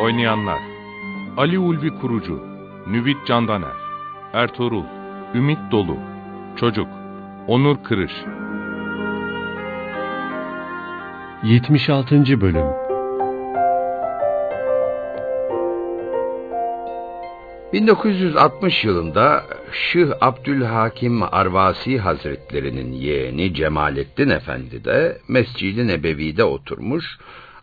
Oynayanlar Ali Ulvi Kurucu Nüvit Candaner Ertuğrul Ümit Dolu Çocuk Onur Kırış 76. Bölüm ...1960 yılında Şıh Abdülhakim Arvasi Hazretlerinin yeğeni Cemalettin Efendi de Mescid-i Nebevi'de oturmuş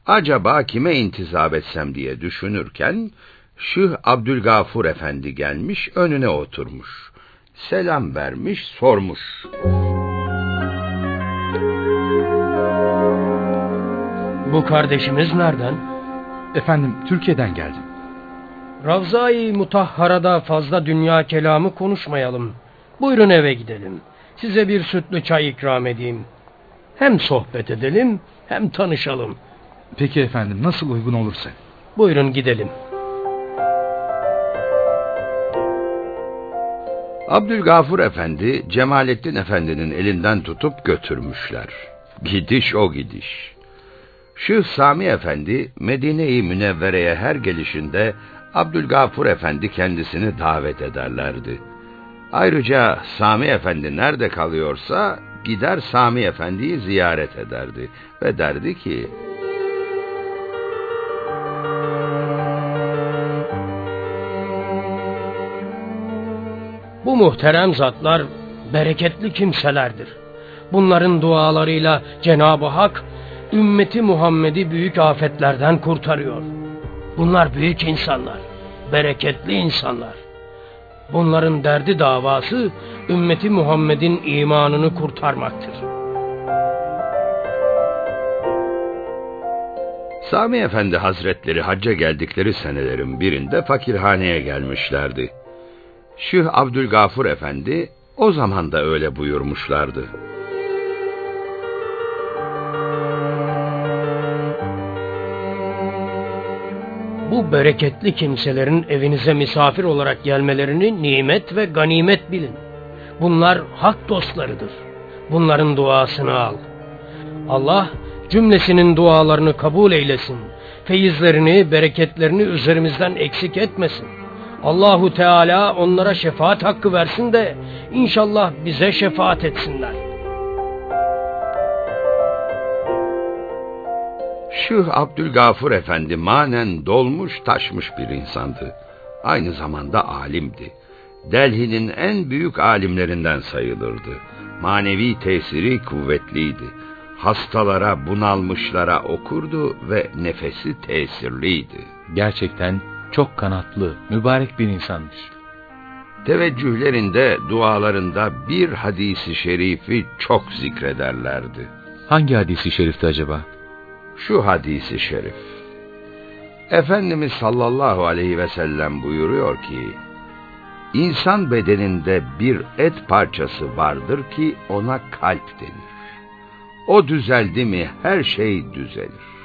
acaba kime intizap etsem diye düşünürken Şıh Abdülgafur Efendi gelmiş önüne oturmuş. Selam vermiş sormuş. Bu kardeşimiz nereden? Efendim Türkiye'den geldim. Ravza-i Mutahhara'da fazla dünya kelamı konuşmayalım. Buyurun eve gidelim. Size bir sütlü çay ikram edeyim. Hem sohbet edelim hem tanışalım. Peki efendim nasıl uygun olursa. Buyurun gidelim. Abdülgafur Efendi, Cemalettin Efendi'nin elinden tutup götürmüşler. Gidiş o gidiş. Şıh Sami Efendi, Medine-i Münevvere'ye her gelişinde Abdülgafur Efendi kendisini davet ederlerdi. Ayrıca Sami Efendi nerede kalıyorsa gider Sami Efendi'yi ziyaret ederdi ve derdi ki... muhterem zatlar bereketli kimselerdir. Bunların dualarıyla Cenab-ı Hak ümmeti Muhammed'i büyük afetlerden kurtarıyor. Bunlar büyük insanlar, bereketli insanlar. Bunların derdi davası ümmeti Muhammed'in imanını kurtarmaktır. Sami Efendi Hazretleri hacca geldikleri senelerin birinde fakirhaneye gelmişlerdi. Şıh Abdülgafur Efendi o zaman da öyle buyurmuşlardı. Bu bereketli kimselerin evinize misafir olarak gelmelerini nimet ve ganimet bilin. Bunlar hak dostlarıdır. Bunların duasını al. Allah cümlesinin dualarını kabul eylesin. Feyizlerini, bereketlerini üzerimizden eksik etmesin. Allahu Teala onlara şefaat hakkı versin de inşallah bize şefaat etsinler. Şıh Abdülgafur Efendi manen dolmuş taşmış bir insandı. Aynı zamanda alimdi. Delhi'nin en büyük alimlerinden sayılırdı. Manevi tesiri kuvvetliydi. Hastalara, bunalmışlara okurdu ve nefesi tesirliydi. Gerçekten çok kanatlı, mübarek bir insanmış. Teveccühlerinde, dualarında bir hadisi şerifi çok zikrederlerdi. Hangi hadisi şerifti acaba? Şu hadisi şerif. Efendimiz sallallahu aleyhi ve sellem buyuruyor ki, İnsan bedeninde bir et parçası vardır ki ona kalp denir. O düzeldi mi her şey düzelir.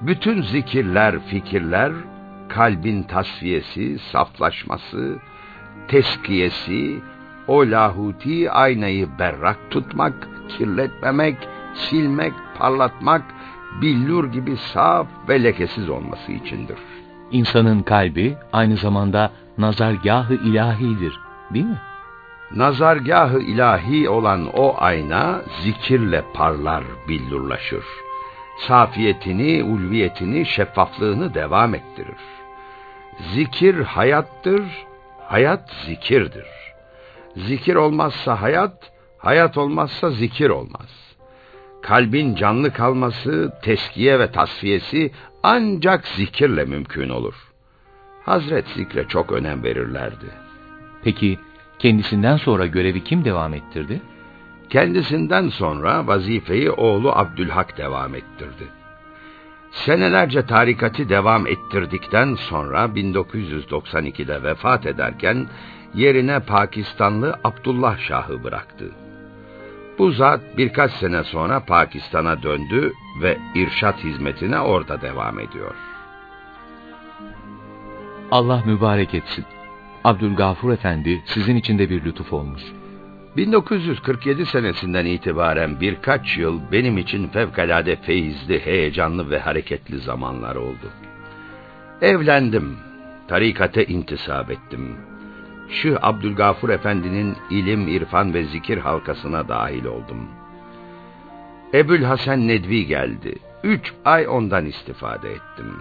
Bütün zikirler, fikirler, kalbin tasfiyesi, saflaşması, teskiyesi, o lahuti aynayı berrak tutmak, kirletmemek, silmek, parlatmak, billur gibi saf ve lekesiz olması içindir. İnsanın kalbi aynı zamanda nazargahı ilahidir, değil mi? Nazargahı ilahi olan o ayna zikirle parlar, billurlaşır. Safiyetini, ulviyetini, şeffaflığını devam ettirir. Zikir hayattır, hayat zikirdir. Zikir olmazsa hayat, hayat olmazsa zikir olmaz. Kalbin canlı kalması, teskiye ve tasfiyesi ancak zikirle mümkün olur. Hazret zikre çok önem verirlerdi. Peki kendisinden sonra görevi kim devam ettirdi? Kendisinden sonra vazifeyi oğlu Abdülhak devam ettirdi. Senelerce tarikatı devam ettirdikten sonra 1992'de vefat ederken yerine Pakistanlı Abdullah Şah'ı bıraktı. Bu zat birkaç sene sonra Pakistan'a döndü ve irşat hizmetine orada devam ediyor. Allah mübarek etsin. Abdülgafur Efendi sizin için de bir lütuf olmuş. 1947 senesinden itibaren birkaç yıl benim için fevkalade feyizli, heyecanlı ve hareketli zamanlar oldu. Evlendim, tarikate intisap ettim. Şıh Abdülgafur Efendi'nin ilim, irfan ve zikir halkasına dahil oldum. Ebül Hasan Nedvi geldi. Üç ay ondan istifade ettim.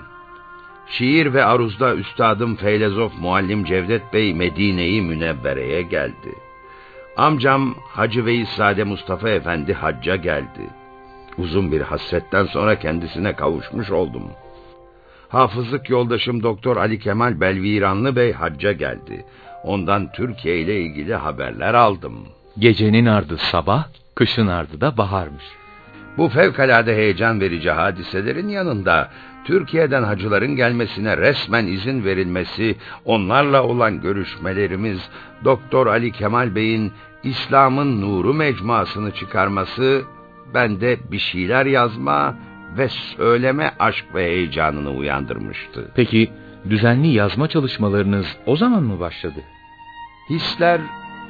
Şiir ve aruzda üstadım Feylezof Muallim Cevdet Bey Medine-i Münevvere'ye geldi. Amcam Hacı Veysade Mustafa Efendi hacca geldi. Uzun bir hasretten sonra kendisine kavuşmuş oldum. Hafızlık yoldaşım Doktor Ali Kemal Belviranlı Bey hacca geldi. Ondan Türkiye ile ilgili haberler aldım. Gecenin ardı sabah, kışın ardı da baharmış. Bu fevkalade heyecan verici hadiselerin yanında Türkiye'den hacıların gelmesine resmen izin verilmesi, onlarla olan görüşmelerimiz, Doktor Ali Kemal Bey'in İslam'ın nuru mecmuasını çıkarması, bende bir şeyler yazma ve söyleme aşk ve heyecanını uyandırmıştı. Peki düzenli yazma çalışmalarınız o zaman mı başladı? Hisler,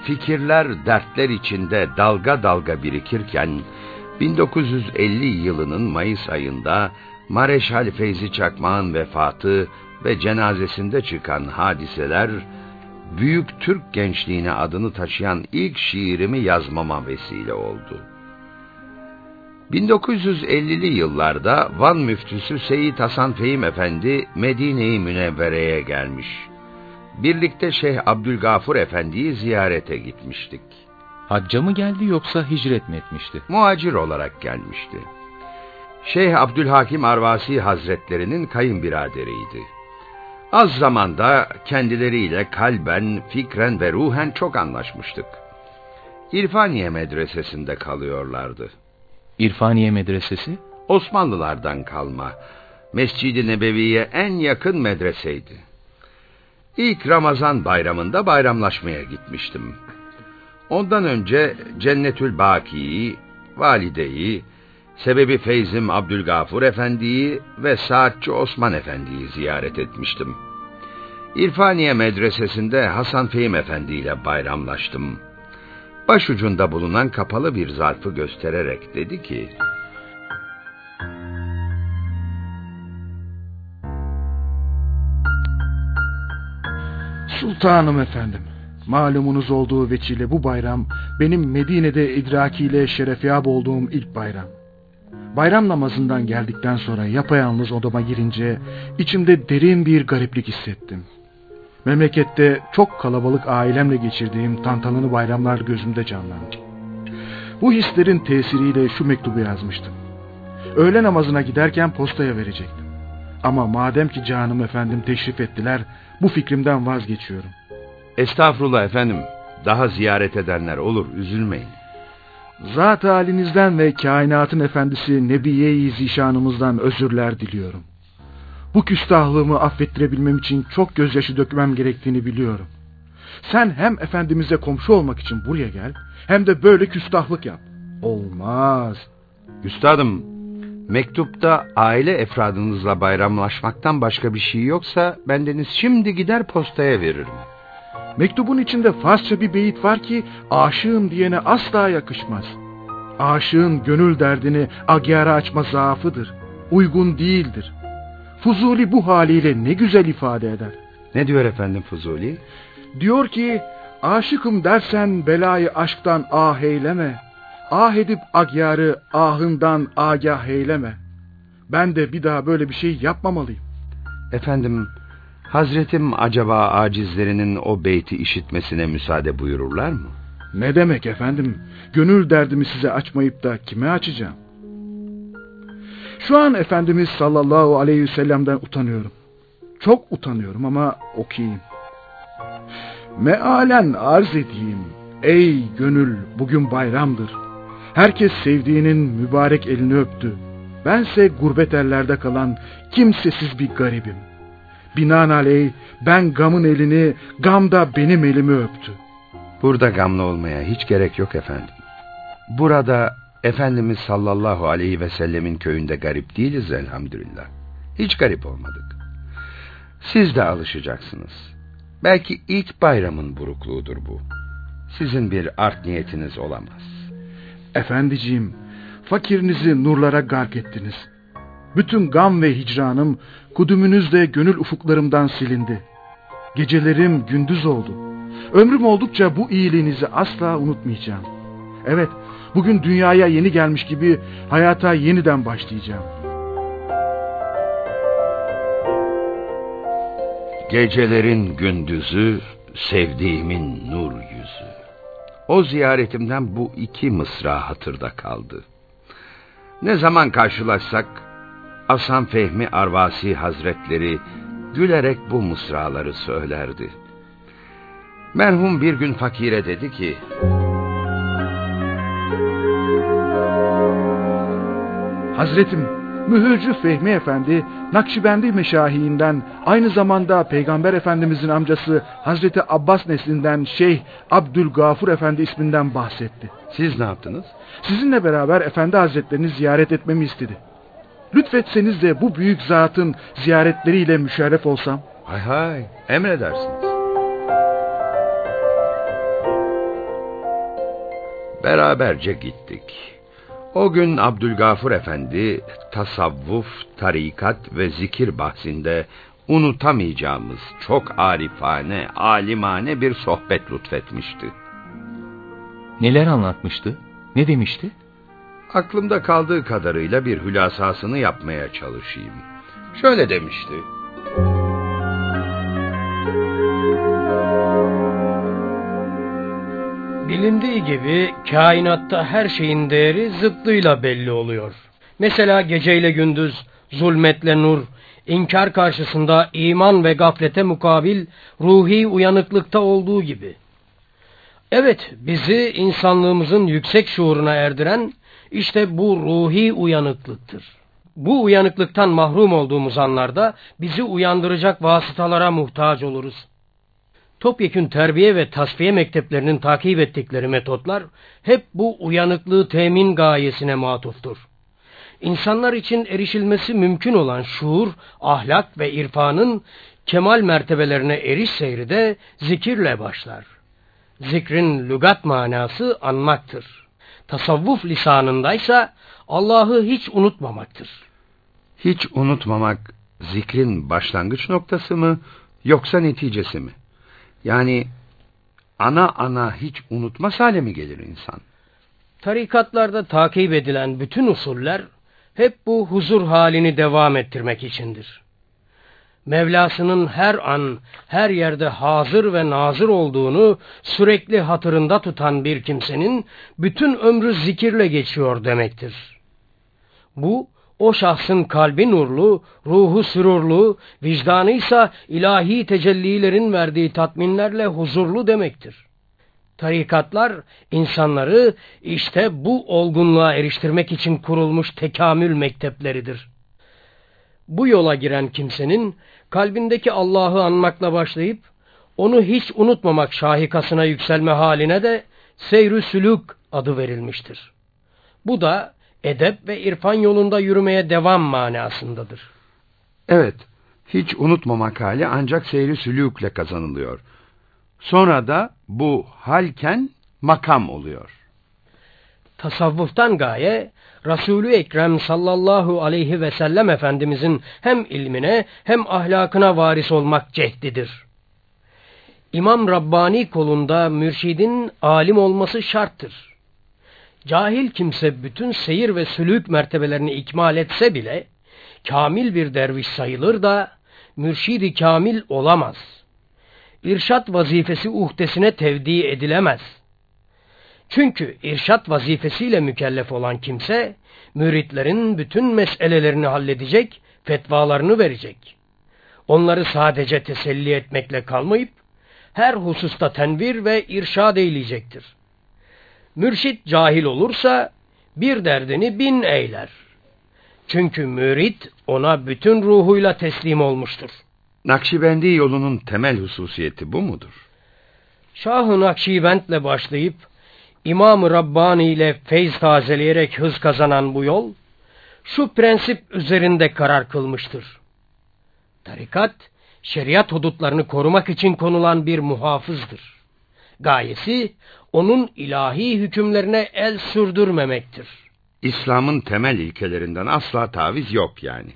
fikirler, dertler içinde dalga dalga birikirken, 1950 yılının Mayıs ayında Mareşal Feyzi Çakmağ'ın vefatı ve cenazesinde çıkan hadiseler, büyük Türk gençliğine adını taşıyan ilk şiirimi yazmama vesile oldu. 1950'li yıllarda Van müftüsü Seyyid Hasan Fehim Efendi Medine-i Münevvere'ye gelmiş. Birlikte Şeyh Abdülgafur Efendi'yi ziyarete gitmiştik. Hacca mı geldi yoksa hicret mi etmişti? Muacir olarak gelmişti. Şeyh Abdülhakim Arvasi Hazretlerinin kayınbiraderiydi. Az zamanda kendileriyle kalben, fikren ve ruhen çok anlaşmıştık. İrfaniye medresesinde kalıyorlardı. İrfaniye Medresesi? Osmanlılardan kalma, Mescid-i Nebevi'ye en yakın medreseydi. İlk Ramazan bayramında bayramlaşmaya gitmiştim. Ondan önce Cennetül Baki'yi, Valide'yi, Sebebi Feyzim Abdülgafur Efendi'yi ve Saatçı Osman Efendi'yi ziyaret etmiştim. İrfaniye medresesinde Hasan Fehim Efendi ile bayramlaştım. Başucunda bulunan kapalı bir zarfı göstererek dedi ki... Sultanım efendim, malumunuz olduğu veçile bu bayram benim Medine'de idrakiyle şerefyab olduğum ilk bayram. Bayram namazından geldikten sonra yapayalnız odama girince içimde derin bir gariplik hissettim. Memlekette çok kalabalık ailemle geçirdiğim tantanalı bayramlar gözümde canlandı. Bu hislerin tesiriyle şu mektubu yazmıştım. Öğle namazına giderken postaya verecektim. Ama madem ki canım efendim teşrif ettiler, bu fikrimden vazgeçiyorum. Estağfurullah efendim, daha ziyaret edenler olur, üzülmeyin. Zat halinizden ve kainatın efendisi Nebiye-i Zişanımızdan özürler diliyorum. Bu küstahlığımı affettirebilmem için çok gözyaşı dökmem gerektiğini biliyorum. Sen hem efendimize komşu olmak için buraya gel, hem de böyle küstahlık yap. Olmaz. Üstadım, mektupta aile efradınızla bayramlaşmaktan başka bir şey yoksa bendeniz şimdi gider postaya veririm. Mektubun içinde Farsça bir beyit var ki aşığım diyene asla yakışmaz. Aşığın gönül derdini agyara açma zaafıdır. Uygun değildir. Fuzuli bu haliyle ne güzel ifade eder. Ne diyor efendim Fuzuli? Diyor ki, aşıkım dersen belayı aşktan ah eyleme. Ah edip agyarı ahından agah eyleme. Ben de bir daha böyle bir şey yapmamalıyım. Efendim, Hazretim acaba acizlerinin o beyti işitmesine müsaade buyururlar mı? Ne demek efendim? Gönül derdimi size açmayıp da kime açacağım? Şu an Efendimiz sallallahu aleyhi ve sellem'den utanıyorum. Çok utanıyorum ama okuyayım. Mealen arz edeyim. Ey gönül bugün bayramdır. Herkes sevdiğinin mübarek elini öptü. Bense gurbet ellerde kalan kimsesiz bir garibim. Binaenaleyh ben gamın elini, gam da benim elimi öptü. Burada gamlı olmaya hiç gerek yok efendim. Burada Efendimiz sallallahu aleyhi ve sellemin köyünde garip değiliz elhamdülillah. Hiç garip olmadık. Siz de alışacaksınız. Belki ilk bayramın burukluğudur bu. Sizin bir art niyetiniz olamaz. Efendiciğim, fakirinizi nurlara gark ettiniz. Bütün gam ve hicranım kudümünüzle gönül ufuklarımdan silindi. Gecelerim gündüz oldu. Ömrüm oldukça bu iyiliğinizi asla unutmayacağım. Evet, bugün dünyaya yeni gelmiş gibi hayata yeniden başlayacağım. Gecelerin gündüzü, sevdiğimin nur yüzü. O ziyaretimden bu iki mısra hatırda kaldı. Ne zaman karşılaşsak, Asan Fehmi Arvasi Hazretleri gülerek bu mısraları söylerdi. Merhum bir gün fakire dedi ki, Hazretim, Mühürcü Fehmi Efendi, Nakşibendi Meşahiinden, aynı zamanda Peygamber Efendimizin amcası Hazreti Abbas neslinden Şeyh Abdülgafur Efendi isminden bahsetti. Siz ne yaptınız? Sizinle beraber Efendi Hazretlerini ziyaret etmemi istedi. Lütfetseniz de bu büyük zatın ziyaretleriyle müşerref olsam. Hay hay, emredersiniz. Beraberce gittik. O gün Abdülgafur Efendi tasavvuf, tarikat ve zikir bahsinde unutamayacağımız çok arifane, alimane bir sohbet lütfetmişti. Neler anlatmıştı? Ne demişti? Aklımda kaldığı kadarıyla bir hülasasını yapmaya çalışayım. Şöyle demişti. Bilindiği gibi kainatta her şeyin değeri zıttıyla belli oluyor. Mesela geceyle gündüz, zulmetle nur, inkar karşısında iman ve gaflete mukabil ruhi uyanıklıkta olduğu gibi. Evet, bizi insanlığımızın yüksek şuuruna erdiren işte bu ruhi uyanıklıktır. Bu uyanıklıktan mahrum olduğumuz anlarda bizi uyandıracak vasıtalara muhtaç oluruz. Topyekün terbiye ve tasfiye mekteplerinin takip ettikleri metotlar hep bu uyanıklığı temin gayesine matuftur. İnsanlar için erişilmesi mümkün olan şuur, ahlak ve irfanın kemal mertebelerine eriş seyri de zikirle başlar. Zikrin lügat manası anmaktır. Tasavvuf lisanındaysa Allah'ı hiç unutmamaktır. Hiç unutmamak zikrin başlangıç noktası mı yoksa neticesi mi? Yani ana ana hiç unutmaz hale mi gelir insan? Tarikatlarda takip edilen bütün usuller hep bu huzur halini devam ettirmek içindir. Mevlasının her an, her yerde hazır ve nazır olduğunu sürekli hatırında tutan bir kimsenin bütün ömrü zikirle geçiyor demektir. Bu, o şahsın kalbi nurlu, ruhu sürurlu, vicdanı ise ilahi tecellilerin verdiği tatminlerle huzurlu demektir. Tarikatlar insanları işte bu olgunluğa eriştirmek için kurulmuş tekamül mektepleridir. Bu yola giren kimsenin kalbindeki Allah'ı anmakla başlayıp onu hiç unutmamak şahikasına yükselme haline de seyr sülük adı verilmiştir. Bu da edep ve irfan yolunda yürümeye devam manasındadır. Evet, hiç unutmamak hali ancak seyri sülükle kazanılıyor. Sonra da bu halken makam oluyor. Tasavvuftan gaye, Resulü Ekrem sallallahu aleyhi ve sellem Efendimizin hem ilmine hem ahlakına varis olmak cehdidir. İmam Rabbani kolunda mürşidin alim olması şarttır. Cahil kimse bütün seyir ve sülük mertebelerini ikmal etse bile, kamil bir derviş sayılır da, mürşidi kamil olamaz. İrşat vazifesi uhdesine tevdi edilemez. Çünkü irşat vazifesiyle mükellef olan kimse, müritlerin bütün meselelerini halledecek, fetvalarını verecek. Onları sadece teselli etmekle kalmayıp, her hususta tenvir ve irşad eyleyecektir. Mürşit cahil olursa bir derdini bin eyler. Çünkü mürit ona bütün ruhuyla teslim olmuştur. Nakşibendi yolunun temel hususiyeti bu mudur? Şah-ı Nakşibend'le başlayıp İmam-ı Rabbani ile feyz tazeleyerek hız kazanan bu yol, şu prensip üzerinde karar kılmıştır. Tarikat, şeriat hudutlarını korumak için konulan bir muhafızdır. Gayesi, onun ilahi hükümlerine el sürdürmemektir. İslam'ın temel ilkelerinden asla taviz yok yani.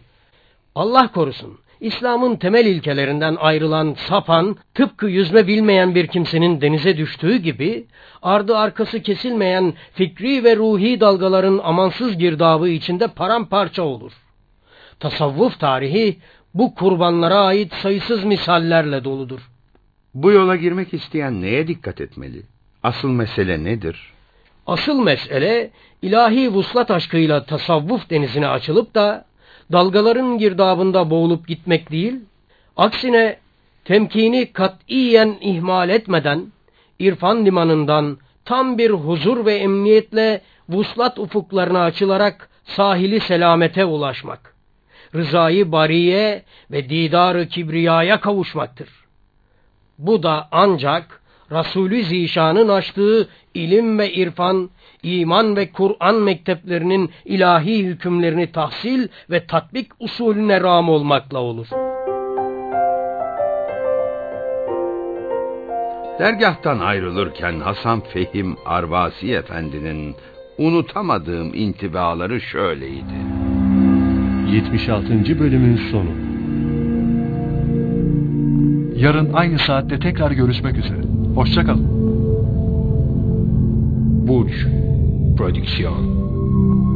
Allah korusun, İslam'ın temel ilkelerinden ayrılan sapan, tıpkı yüzme bilmeyen bir kimsenin denize düştüğü gibi, ardı arkası kesilmeyen fikri ve ruhi dalgaların amansız girdabı içinde paramparça olur. Tasavvuf tarihi, bu kurbanlara ait sayısız misallerle doludur. Bu yola girmek isteyen neye dikkat etmeli? Asıl mesele nedir? Asıl mesele, ilahi vuslat aşkıyla tasavvuf denizine açılıp da, dalgaların girdabında boğulup gitmek değil, aksine temkini katiyen ihmal etmeden, irfan limanından tam bir huzur ve emniyetle vuslat ufuklarına açılarak sahili selamete ulaşmak, rızayı bariye ve didarı kibriyaya kavuşmaktır. Bu da ancak Resulü Zişan'ın açtığı ilim ve irfan, iman ve Kur'an mekteplerinin ilahi hükümlerini tahsil ve tatbik usulüne ram olmakla olur. Dergahtan ayrılırken Hasan Fehim Arvasi Efendi'nin unutamadığım intibaları şöyleydi. 76. bölümün sonu. Yarın aynı saatte tekrar görüşmek üzere. Hoşçakalın. Burç Proyección.